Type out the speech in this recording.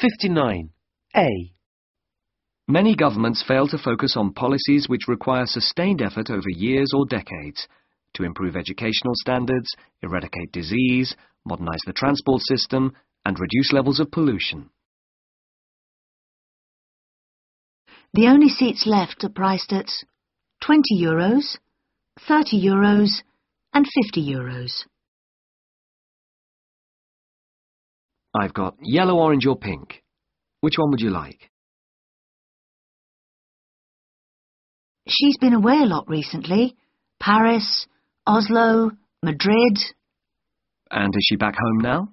59. A. Many governments fail to focus on policies which require sustained effort over years or decades to improve educational standards, eradicate disease, modernize the transport system, and reduce levels of pollution. The only seats left are priced at 20 euros, 30 euros and 50 euros. I've got yellow, orange or pink. Which one would you like? She's been away a lot recently. Paris, Oslo, Madrid. And is she back home now?